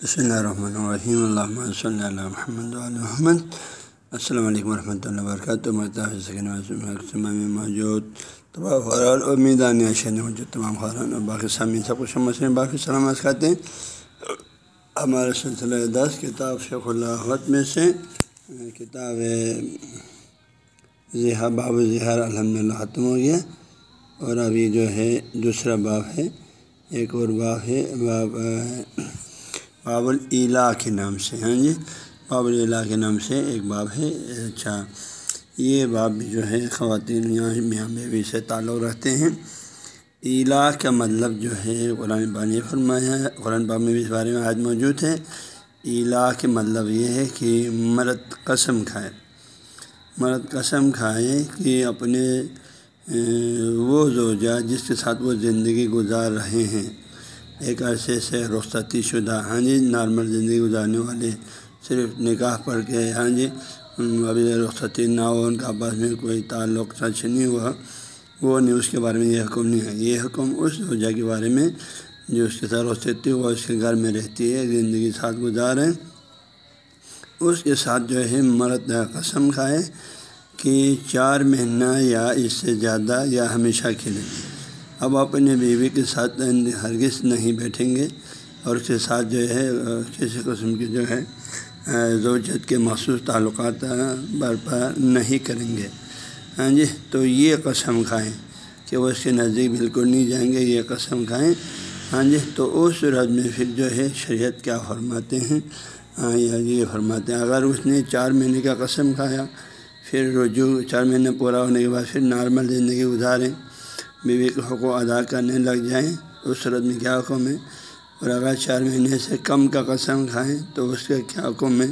بسم اللہ الرحمن الرحیم اللہ صلی اللہ محمد محمد السلام علیکم ورحمۃ اللہ وبرکاتہ میں موجود تمام خران اور میدان موجود تمام خران اور باقی سامعین سب کو سمجھیں باقی سلامت کہتے ہیں ہمارے سلسلہ دس کتاب شیخ اللہ میں سے کتاب ذہا باب ظہار الحمد للہ ختم ہو گیا اور ابھی جو ہے دوسرا باب ہے ایک اور باب ہے باب باب العلا کے نام سے ہاں جی؟ باب العلا کے نام سے ایک باب ہے اچھا۔ یہ باب بھی جو ہے، خواتین یہاں میاں بیوی سے تعلق رکھتے ہیں۔ الا کا مطلب جو ہے، قرآن بانی فرمایا ہے، قرآن باب میں بھی اس بارے میں آج موجود ہے۔ الا کے مطلب یہ ہے کہ مرد قسم کھائے۔ مرد قسم کھائے کہ اپنے وہ زوجہ جس کے ساتھ وہ زندگی گزار رہے ہیں۔ ایک عرصے سے رخصتی شدہ ہاں جی نارمل زندگی گزارنے والے صرف نکاح پڑھ کے ہاں جی ابھی رخصتی نہ ہو، ان کا آپس میں کوئی تعلق سچ نہیں ہوا، وہ نہیں، اس کے بارے میں یہ حکم نہیں ہے۔ یہ حکم اس زوجہ کے بارے میں جو اس کے ساتھ رخصتی وہ اس کے گھر میں رہتی ہے، زندگی ساتھ گزاریں اس کے ساتھ جو ہے، مرد قسم کھائے کہ چار مہینہ یا اس سے زیادہ یا ہمیشہ کے لیے اب اپنے بیوی کے ساتھ ہرگز نہیں بیٹھیں گے اور اس کے ساتھ جو ہے کسی قسم کی جو ہے زوجت کے مخصوص تعلقات برپا نہیں کریں گے۔ ہاں جی تو یہ قسم کھائیں کہ وہ اس کے نزدیک بالکل نہیں جائیں گے، یہ قسم کھائیں۔ ہاں جی تو اس صورت میں پھر جو ہے، شریعت کیا فرماتے ہیں؟ ہاں یہ فرماتے ہیں، اگر اس نے چار مہینے کا قسم کھایا، پھر رجوع، چار مہینے پورا ہونے کے بعد پھر نارمل زندگی گزاریں۔ بیوی کے حقوق ادا کرنے لگ جائیں اس صورت میں کیا حکم ہے؟ اور اگر چار مہینے سے کم کا قسم کھائیں تو اس کا کیا حکم ہے؟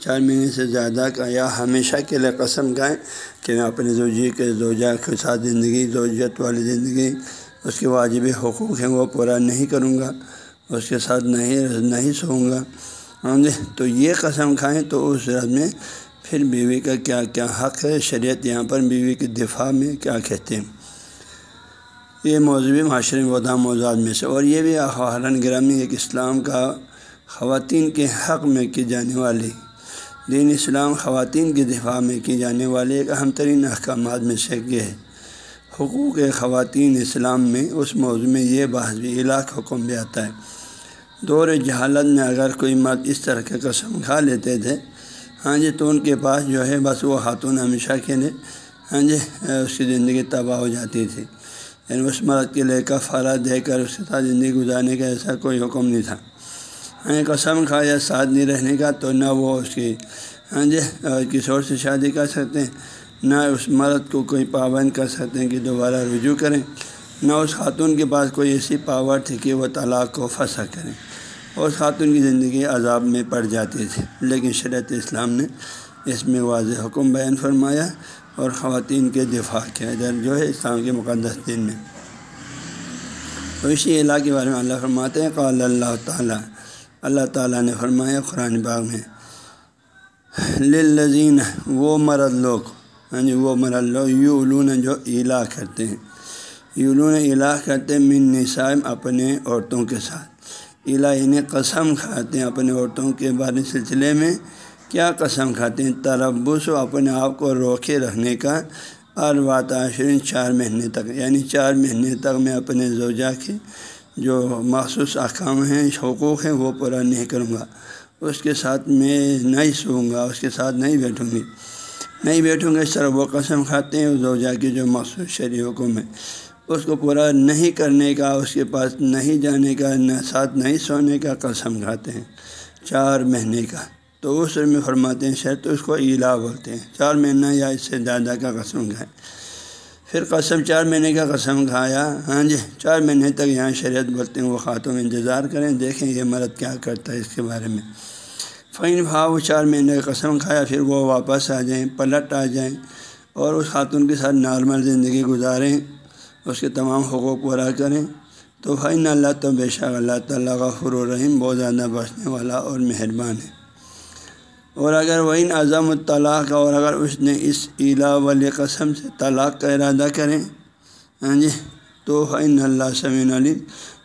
چار مہینے سے زیادہ کا یا ہمیشہ کے لیے قسم کھائیں کہ میں اپنے زوجی کے زوجہ کے ساتھ زندگی زوجت والی زندگی، اس کے واجب حقوق ہیں وہ پورا نہیں کروں گا، اس کے ساتھ نہیں نہیں سوؤں گا۔ ہاں جی تو یہ قسم کھائیں تو اس صورت میں پھر بیوی کا کیا کیا حق ہے؟ شریعت یہاں پر بیوی کے دفاع میں کیا کہتے ہیں؟ یہ موضوعی معاشرے میں ودا موضوعات میں سے اور یہ بھی حرن گرامی ایک اسلام کا خواتین کے حق میں کی جانے والی دین اسلام خواتین کے دفاع میں کی جانے والے ایک اہم ترین احکامات میں سے یہ ہے۔ حقوق خواتین اسلام میں اس موضوع میں یہ بحث بھی علاق حکم بھی آتا ہے۔ دور جہالت میں اگر کوئی مرد اس طرح کے قسم کھا لیتے تھے ہاں جی تو ان کے پاس جو ہے بس وہ خاتون ہمیشہ کے لیے ہاں جی اس کی زندگی تباہ ہو جاتی تھی۔ یعنی اس مرد کے لے کر فرا دے کر اس کے ساتھ زندگی گزارنے کا ایسا کوئی حکم نہیں تھا۔ ہاں قسم کھا یا ساتھ نہیں رہنے کا تو نہ وہ اس کی ہاں جی کسی اور سے شادی کر سکتے ہیں؟ نہ اس مرد کو کوئی پابند کر سکتے ہیں کہ دوبارہ رجوع کریں۔ نہ اس خاتون کے پاس کوئی ایسی پاور تھی کہ وہ طلاق کو پھنسا کریں اور خاتون کی زندگی عذاب میں پڑ جاتی تھی، لیکن شریعت اسلام نے اس میں واضح حکم بیان فرمایا۔ اور خواتین کے دفاع کیا ادھر جو ہے اسلام کے مقدس دین میں۔ تو اسی علاقے کے بارے میں اللہ فرماتے ہیں، قال اللہ تعالیٰ اللہ تعالیٰ نے فرمایا قرآن باغ میں، للذین، وہ مرد لوگ ہاں جی وہ مرد لوگ یو علون جو الا کرتے ہیں۔ یولون الا کرتے ہیں، من نصائم اپنے عورتوں کے ساتھ۔ الہی یعنی قسم کھاتے ہیں، اپنے عورتوں کے بارے سلسلے میں کیا قسم کھاتے ہیں؟ تربس و اپنے آپ کو روکے رکھنے کا اور عشرین چار مہینے تک یعنی چار مہینے تک میں اپنے زوجہ کے جو مخصوص احکام ہیں، حقوق ہیں، وہ پورا نہیں کروں گا۔ اس کے ساتھ میں نہیں سوؤں گا، اس کے ساتھ نہیں بیٹھوں گی۔ نہیں بیٹھوں گا اس طرح وہ قسم کھاتے ہیں زوجہ کی جو مخصوص شرعی حکم ہے اس کو پورا نہیں کرنے کا، اس کے پاس نہیں جانے کا، نہ ساتھ نہیں سونے کا قسم کھاتے ہیں۔ چار مہینے کا۔ تو اس میں فرماتے ہیں، شاید تو اس کو ایلا بولتے ہیں۔ چار مہینہ یا اس سے زیادہ کا قسم کھائے پھر قسم، چار مہینے کا قسم کھایا۔ ہاں جی چار مہینے تک یہاں شریعت بولتے ہیں، وہ خاتون انتظار کریں، دیکھیں یہ مرد کیا کرتا ہے اس کے بارے میں۔ فین بھا وہ چار مہینے کا قسم کھایا، پھر وہ واپس آ جائیں، پلٹ آ جائیں اور اس خاتون کے ساتھ نارمل زندگی گزاریں، اس کے تمام حقوق پورا کریں۔ تو بھائی اللہ تو بے شک اللہ تعالیٰ کا الرحیم، بہت زیادہ بچنے والا اور مہربان ہے۔ اور اگر وہ ان اعظم الطلاق اور اگر اس نے اس علا ولی قسم سے طلاق کا ارادہ کریں ہاں جی تو فعین اللہ سمین علی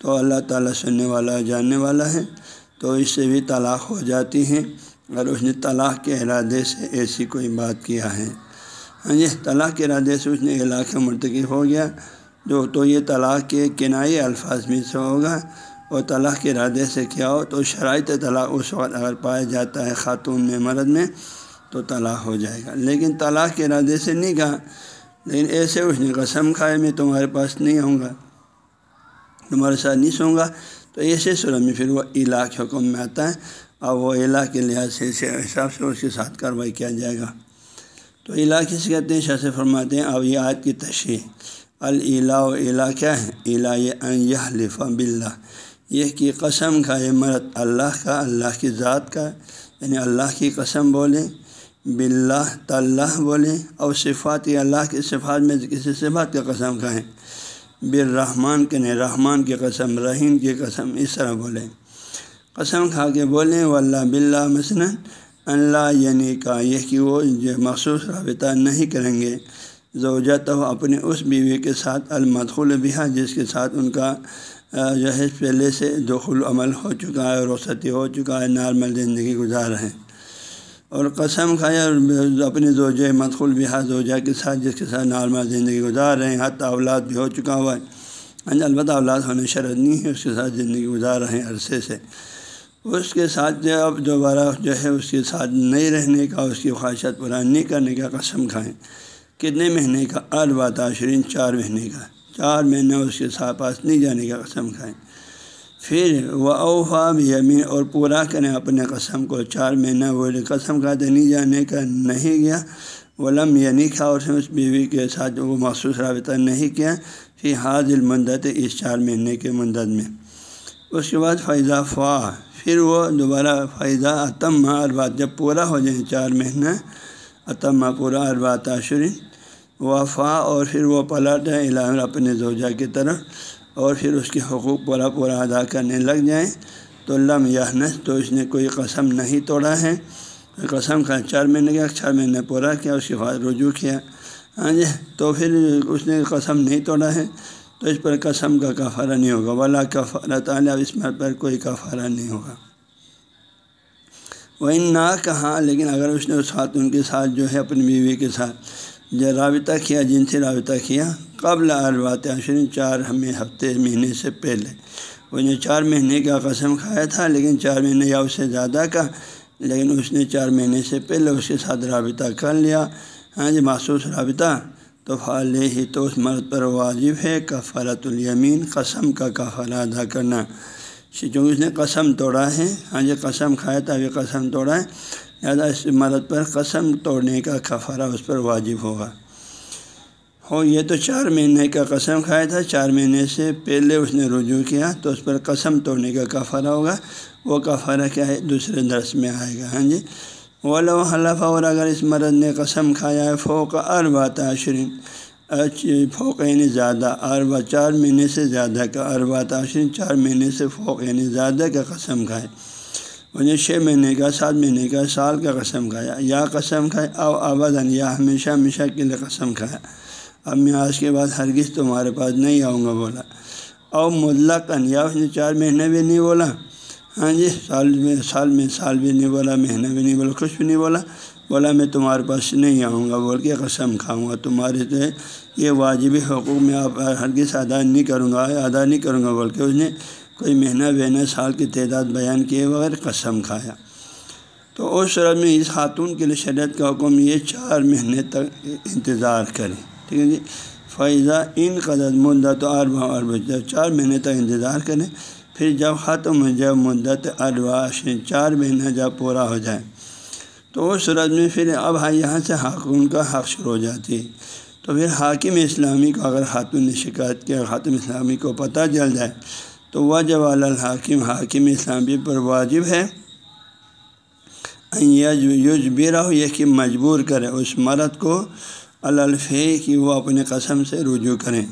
تو اللہ تعالیٰ سننے والا جاننے والا ہے، تو اس سے بھی طلاق ہو جاتی ہیں اگر اس نے طلاق کے ارادے سے ایسی کوئی بات کیا ہے ہاں جی طلاق کے ارادے سے اس نے علاقہ مرتکب ہو گیا، جو تو یہ طلاق کے کنائی الفاظ میں سے ہوگا۔ اور طلاق کے ارادے سے کیا ہو تو شرائط طلاق اس وقت اگر پایا جاتا ہے خاتون میں مرد میں تو طلاق ہو جائے گا۔ لیکن طلاق کے ارادے سے نہیں کہا، لیکن ایسے اس نے قسم کھائے، میں تمہارے پاس نہیں آؤں گا، تمہارے ساتھ نہیں سوں گا۔ تو ایسے صورت میں پھر وہ علاق حکم میں آتا ہے۔ اور وہ علا کے لحاظ سے حساب سے اس کے ساتھ کارروائی کیا جائے گا۔ تو علا کس کہتے ہیں؟ شاہ سے فرماتے ہیں۔ اب یہ آیت کی تشریح۔ اللا و الا کیا ہے؟ الا یہ لفا بلّہ یہ کہ قسم کا یہ مرد اللہ کا، اللہ کی ذات کا یعنی اللہ کی قسم بولے بلّہ طلّہ بولے، اور صفات اللہ کی صفات میں کسی صفات کا قسم کھائیں بالرحمن کے نے رحمان کی قسم، رحیم کی قسم، اس طرح بولیں قسم کھا کے بولیں و اللہ بلّہ مثلاً اللہ یعنی کا، یہ کہ وہ جو مخصوص رابطہ نہیں کریں گے۔ زوجت ہو اپنے اس بیوی کے ساتھ المدخل بہا، جس کے ساتھ ان کا جو ہے، پہلے سے دخل عمل ہو چکا ہے، رخصتی ہو چکا ہے، نارمل زندگی گزار ہیں۔ اور قسم کھایا اپنے زوجہ مدخل بہا زوجہ کے ساتھ، جس کے ساتھ نارمل زندگی گزار رہے ہیں، حتی اولاد بھی ہو چکا ہوا ہے۔ یعنی البتہ اولاد ہونے شرط نہیں ہے، اس کے ساتھ زندگی گزار رہے ہیں عرصے سے۔ اس کے ساتھ جو اب دوبارہ جو ہے، اس کے ساتھ نہیں رہنے کا، اس کی خواہشات پورا نہیں کرنے کا قسم کھائیں کتنے مہینے کا؟ اربا تاشرین چار مہینے کا۔ چار مہینے اس کے ساتھ پاس نہیں جانے کا قسم کھائیں۔ پھر وہ اوفا بھی یمین اور پورا کریں اپنے قسم کو۔ چار مہینہ وہ قسم کھاتے نہیں جانے کا نہیں گیا۔ ولم یعنی کھا اور اس بیوی کے ساتھ وہ مخصوص رابطہ نہیں کیا۔ پھر حاضل مدت، اس چار مہینے کے مدت میں۔ اس کے بعد فیضہ فوا پھر وہ دوبارہ فائدہ عتم اربات جب پورا ہو جائیں چار مہینہ عتم پورا اربات عشرین وفا اور پھر وہ پلٹ ہے علام اپنے زوجہ کی طرف اور پھر اس کے حقوق پورا پورا ادا کرنے لگ جائیں۔ تو لم یانس تو اس نے کوئی قسم نہیں توڑا ہے۔ قسم کا چار مہینے کا، چار مہینے پورا کیا، اس کے بعد رجوع کیا۔ ہاں جی تو پھر اس نے قسم نہیں توڑا ہے۔ تو اس پر قسم کا کفارہ نہیں ہوگا۔ ولا کفارہ تعالیٰ اس میں پر کوئی کفارہ نہیں ہوگا۔ وہ نہ کہا لیکن اگر اس نے اس خاتون کے ساتھ جو ہے، اپنی بیوی کے ساتھ جو رابطہ کیا، جن سے رابطہ کیا، قبل البات عشرین چار ہمیں ہفتے، مہینے سے پہلے۔ وہ نے چار مہینے کا قسم کھایا تھا، لیکن چار مہینے یا اس سے زیادہ کا، لیکن اس نے چار مہینے سے پہلے اس کے ساتھ رابطہ کر لیا۔ ہاں جی مخصوص رابطہ۔ تو فال ہی تو اس مرد پر واجب ہے کفارت الیمین، قسم کا کفارہ ادا کرنا۔ چونکہ اس نے قسم توڑا ہے ہاں جی قسم کھایا تھا، ابھی قسم توڑا ہے۔ لہٰذا اس مرد پر قسم توڑنے کا کفارہ اس پر واجب ہوگا۔ ہو، یہ تو چار مہینے کا قسم کھایا تھا، چار مہینے سے پہلے اس نے رجوع کیا تو اس پر قسم توڑنے کا کفارہ ہوگا۔ وہ کفارہ کیا ہے؟ دوسرے درس میں آئے گا۔ ہاں جی؟ ولو حلف، اور اگر اس مرد نے قسم کھایا ہے، فوق اربا تاشرین فوق یعنی زیادہ۔ اربا چار مہینے سے زیادہ کا اربا تاشرین چار مہینے سے فوق یعنی زیادہ کا قسم کھائے۔ انہیں چھ مہینے کا، سات مہینے کا، سال کا قسم کھایا۔ یا قسم کھائے او آبادن یا ہمیشہ ہمیشہ کے لیے قسم کھایا۔ اب میں آج کے بعد ہرگز تمہارے پاس نہیں آؤں گا، بولا۔ او مطلقاً، یا اس نے چار مہینے بھی نہیں بولا۔ ہاں جی سال میں سال میں سال بھی نہیں بولا، مہینہ بھی نہیں بولا، کچھ بھی نہیں بولا۔ بولا، میں تمہارے پاس نہیں آؤں گا، بول کے قسم کھاؤں گا۔ تمہارے جو ہے یہ واجبی حقوق میں آپ ہرگز ادا نہیں کروں گا، ادا نہیں کروں گا، بول کے اس نے کوئی مہینہ بہینہ سال کی تعداد بیان کیے بغیر قسم کھایا۔ تو اس صورت میں اس خاتون کے لیے شریعت کا حکم یہ چار مہینے تک انتظار کریں۔ ٹھیک ہے جی؟ فیضہ ان قدر مدت ارب ارب چار مہینے تک انتظار کریں، پھر جب ختم ہو جائے مدت ارواش چار مہینہ جب پورا ہو جائے۔ تو اس صورت میں پھر اب ہاں، یہاں سے حاکم کا حق شروع ہو جاتی ہے۔ تو پھر حاکم اسلامی کو اگر خاتون نے شکایت کیا خاتم اسلامی کو پتہ چل جائے تو وہ الحاکم، حاکم اسلامی پر واجب ہے۔ یوج بھی رہو یہ کہ مجبور کرے اس مرد کو الفے کہ وہ اپنے قسم سے رجوع کریں۔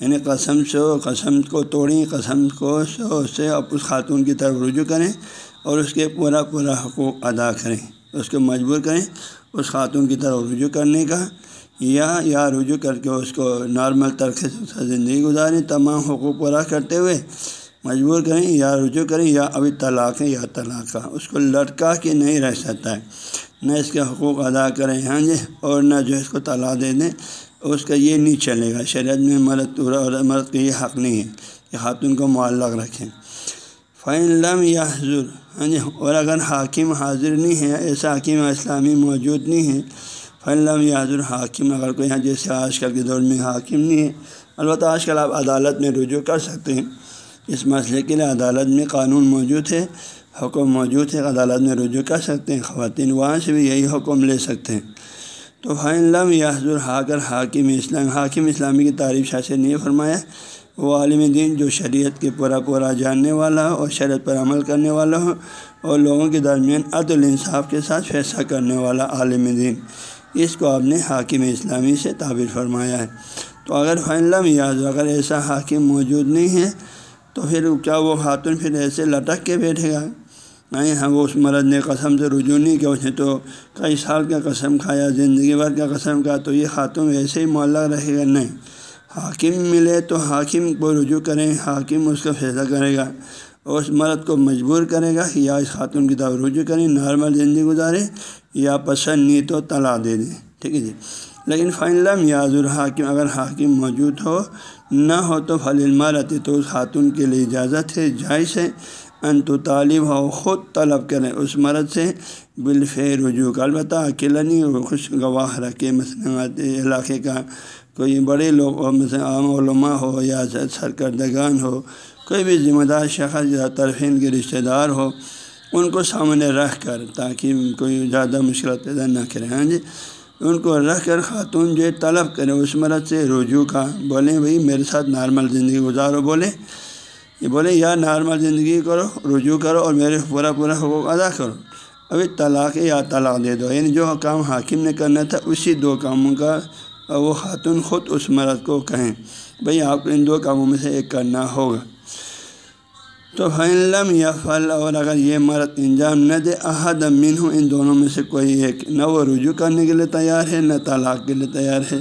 یعنی قسم سے، قسم کو توڑیں، قسم کو سے اس خاتون کی طرف رجوع کریں اور اس کے پورا پورا حقوق ادا کریں۔ اس کو مجبور کریں اس خاتون کی طرف رجوع کرنے کا۔ یا یا رجوع کر کے اس کو نارمل طریقے سے زندگی گزاریں، تمام حقوق پورا کرتے ہوئے مجبور کریں، یا رجوع کریں، یا ابھی طلاق ہے یا طلاق اس کو لٹکا کے نہیں رہ سکتا ہے۔ نہ اس کے حقوق ادا کریں ہاں جی اور نہ جو اس کو طلاق دے دیں۔ اس کا یہ نہیں چلے گا۔ شریعت میں مرد اور مرد کا یہ حق نہیں ہے کہ خاتون کو معلق رکھیں۔ فین لم یا حضور ہاں جی اور اگر حاکم حاضر نہیں ہے، ایسا حاکم اسلامی موجود نہیں ہے فین لم یا حاکم اگر کوئی یہاں جیسے آج کل کے دور میں حاکم نہیں ہے، البتہ آج کل آپ عدالت میں رجوع کر سکتے ہیں۔ اس مسئلے کے لیے عدالت میں قانون موجود ہے، حکم موجود ہے، عدالت میں رجوع کر سکتے ہیں۔ خواتین وہاں سے بھی یہی حکم لے سکتے ہیں۔ تو فائن لم یا حاکر حاکم اسلام، حاکم اسلامی کی تعریف شاہ سے نہیں فرمایا، وہ عالم دین جو شریعت کے پورا پورا جاننے والا ہو اور شریعت پر عمل کرنے والا ہو، اور لوگوں کے درمیان عدل انصاف کے ساتھ فیصلہ کرنے والا عالم دین۔ اس کو آپ نے حاکم اسلامی سے تعبیر فرمایا ہے۔ تو اگر فائن لم یا اگر ایسا حاکم موجود نہیں ہے، تو پھر کیا وہ خاتون پھر ایسے لٹک کے بیٹھے گا؟ نہیں ہاں وہ اس مرد نے قسم سے رجوع نہیں کیا، اس نے تو کئی سال کا قسم کھایا، زندگی بھر کا قسم کھایا، تو یہ خاتون ایسے ہی معلّہ رہے گا؟ نہیں۔ حاکم ملے تو حاکم کو رجوع کریں، حاکم اس کا فیصلہ کرے گا اور اس مرد کو مجبور کرے گا یا اس خاتون کی طرف رجوع کریں، نارمل زندگی گزارے یا پسند نہیں تو طلاق دے دیں ٹھیک ہے جی۔ لیکن فائنلم یا حضور حاکم، اگر حاکم موجود ہو، نہ ہو تو فل علمارتی تو اس خاتون کے لیے اجازت ہے، جائز ہے۔ ان تو طالب ہو، خود طلب کریں اس مرد سے۔ بالفے رجوع کا البتہ اکیلا نہیں خوش گواہ رکھے۔ مثلاً علاقے کا کوئی بڑے لوگ ہو، مثلا عام علماء ہو یا سرکردگان ہو، کوئی بھی ذمہ دار، شخص یا طرفین کے رشتہ دار ہو ان کو سامنے رکھ کر تاکہ کوئی زیادہ مشکلات پیدا نہ کریں۔ ہاں جی ان کو رکھ کر خاتون جو طلب کرے اس مرد سے رجوع کا بولیں، بھائی میرے ساتھ نارمل زندگی گزارو بولے یہ بولے یا نارمل زندگی کرو، رجوع کرو اور میرے پورا پورا حقوق ادا کرو۔ ابھی طلاق یا طلاق دے دو۔ یعنی جو کام حاکم نے کرنا تھا، اسی دو کاموں کا وہ خاتون خود اس مرد کو کہیں۔ بھئی آپ کو ان دو کاموں میں سے ایک کرنا ہوگا۔ تو فلم یا پھل اور اگر یہ مرد انجام نہ دے احد امین ہوں ان دونوں میں سے کوئی ایک، نہ وہ رجوع کرنے کے لیے تیار ہے، نہ طلاق کے لیے تیار ہے۔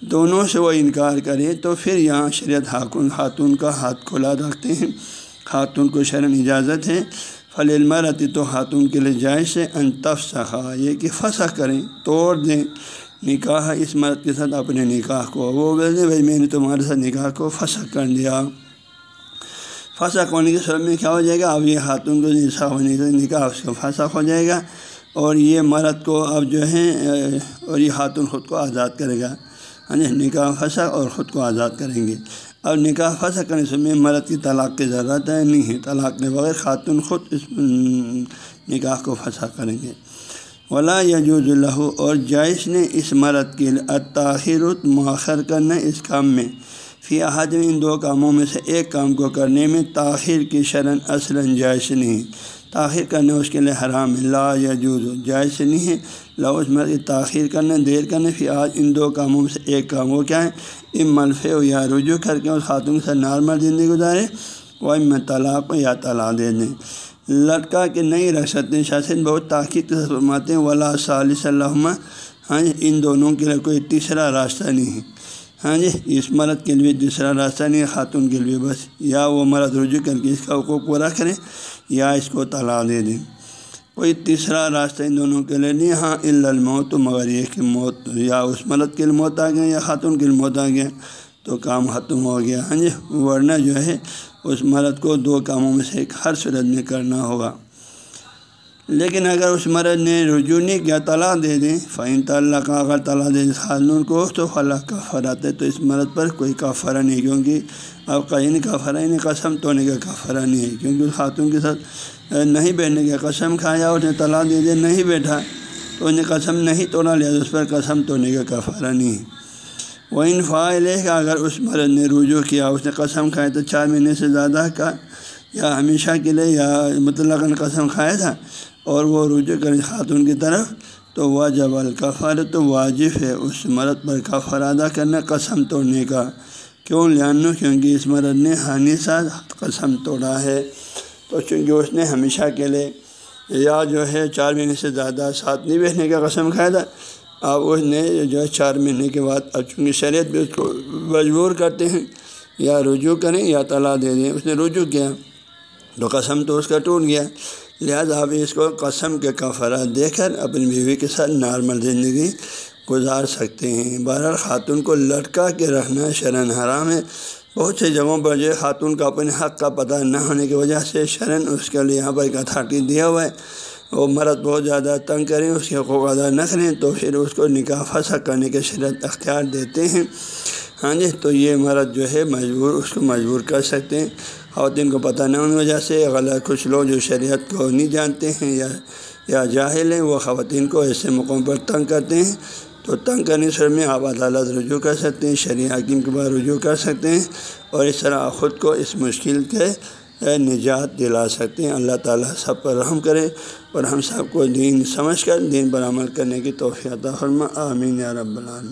دونوں سے وہ انکار کرے تو پھر یہاں شریعت حاکم، خاتون کا ہاتھ کھلا رکھتے ہیں۔ خاتون کو شرم اجازت ہے۔ فل علم رہتی تو خاتون کے لیے جائز ہے۔ انتف سخا یہ کہ پھنسا کریں، توڑ دیں۔ نکاح، اس مرد کے ساتھ اپنے نکاح کو، وہ بولتے بھائی میں نے تمہارے ساتھ نکاح کو پھنسا کر دیا۔ پھنسا ہونے کی صورت میں کیا ہو جائے گا؟ اب یہ خاتون کو نسا ہونے سے نکاح اس کو پھنسا ہو جائے گا اور یہ مرد کو اب جو ہے، اور یہ خاتون خود کو آزاد کرے گا۔ ہاں جی نکاح پھنسا اور خود کو آزاد کریں گے۔ اب نکاح پھنسا کرنے سے میں مرد کی طلاق کی ضرورت ہے، نہیں ہے۔ طلاق کے بغیر خاتون خود اس نکاح کو پھنسا کریں گے۔ ولا یجوز اللہ اور جائش نے اس مرد کے لیے مؤخر کرنا اس کام میں۔ فی احد ان دو کاموں میں سے ایک کام کو کرنے میں تاخیر کی شرن اصلاً جائز نہیں۔ تاخیر کرنا اس کے لیے حرام لا یا جوز جائز نہیں ہے۔ اس مرد تاخیر کرنا، دیر کرنا، فی آج ان دو کاموں میں سے ایک کام۔ وہ کیا ہے؟ ام ملفے ہو یا رجوع کر کے اس خاتون سے نارمل زندگی گزارے۔ وہ ام طلاق یا طلاق دے دیں۔ لٹکا کے نہیں رکھ سکتے شاثن بہت تاخیر کے فرماتے ہیں۔ ولا صلی اللہ ہاں ان دونوں کے لیے کوئی تیسرا راستہ نہیں ہے۔ ہاں جی اس مرد کے لیے دوسرا راستہ نہیں خاتون کے لیے بس۔ یا وہ مرد رجوع کر کے اس کا حقوق پورا کریں، یا اس کو طلاق دے دیں۔ کوئی تیسرا راستہ ان دونوں کے لیے نہیں ہاں الموت، مگر یہ کہ موت، یا اس مرد کے لیے موت آ گیا یا خاتون کے لیے موت آ گیا تو کام ختم ہو گیا۔ ہاں جی ورنہ جو ہے، اس مرد کو دو کاموں میں سے ایک ہر صورت میں کرنا ہوگا۔ لیکن اگر اس مرد نے رجوع نہیں کیا، طلاق دے دیں۔ فعین طلّہ کا اگر طلاق دے دیں خاتون کو تو فلاں کافر آتے تو اس مرد پر کوئی کافرہ نہیں، کیونکہ اب کہیں یعنی کافرہ یعنی نہیں قسم توڑنے کا کافرہ نہیں ہے۔ کیونکہ اس خاتون کے ساتھ نہیں بیٹھنے کا قسم کھایا، اس نے طلاق دے دے، نہیں بیٹھا، تو انہیں قسم نہیں توڑا لیا اس پر قسم توڑنے کا کافرہ نہیں۔ ہے وہ ان فائل ہے کہ اگر اس مرد نے رجوع کیا، اس نے قسم کھایا تو چار مہینے سے زیادہ کا یا ہمیشہ کے لیے یا مطلق قسم کھایا تھا۔ اور وہ رجوع کرے خاتون کی طرف تو واجب الکفر تو واجب ہے اس مرد پر کفر ادا کرنا قسم توڑنے کا۔ کیوں؟ لانو، کیونکہ اس مرد نے ہانی ساتھ قسم توڑا ہے۔ تو چونکہ اس نے ہمیشہ کے لیے یا جو ہے چار مہینے سے زیادہ ساتھ نہیں بیٹھنے کا قسم کھایا تھا، اب اس نے جو ہے چار مہینے کے بعد، اب چونکہ شریعت بھی اس کو مجبور کرتے ہیں، یا رجوع کریں یا طلاق دے دیں۔ اس نے رجوع کیا تو قسم تو اس کا ٹوٹ گیا۔ لہٰذا آپ اس کو قسم کے کفرات دے کر اپنی بیوی کے ساتھ نارمل زندگی گزار سکتے ہیں۔ بہرحال خاتون کو لٹکا کے رکھنا شرن حرام ہے۔ بہت سی جگہوں پر جو خاتون کا اپنے حق کا پتہ نہ ہونے کی وجہ سے شرن اس کے لیے یہاں پر ایک اتھارٹی دیا ہوا ہے۔ وہ مرد بہت زیادہ تنگ کریں، اس کے حقوق ادا نہ کریں تو پھر اس کو نکاح پھنسا کرنے کے شرط اختیار دیتے ہیں۔ ہاں جی تو یہ مرد جو ہے مجبور، اس کو مجبور کر سکتے ہیں۔ خواتین کو پتہ نہ ہونے کی وجہ سے غلط کچھ لوگ جو شریعت کو نہیں جانتے ہیں یا یا جاہل ہیں وہ خواتین کو ایسے موقعوں پر تنگ کرتے ہیں تو تنگ کرنے سر میں آپ عدالت رجوع کر سکتے ہیں شرع حکیم کے بعد رجوع کر سکتے ہیں اور اس طرح خود کو اس مشکل کے نجات دلا سکتے ہیں۔ اللہ تعالیٰ سب پر رحم کرے اور ہم سب کو دین سمجھ کر، دین پر عمل کرنے کی توفیع فرما۔ آمین یا رب العالمین۔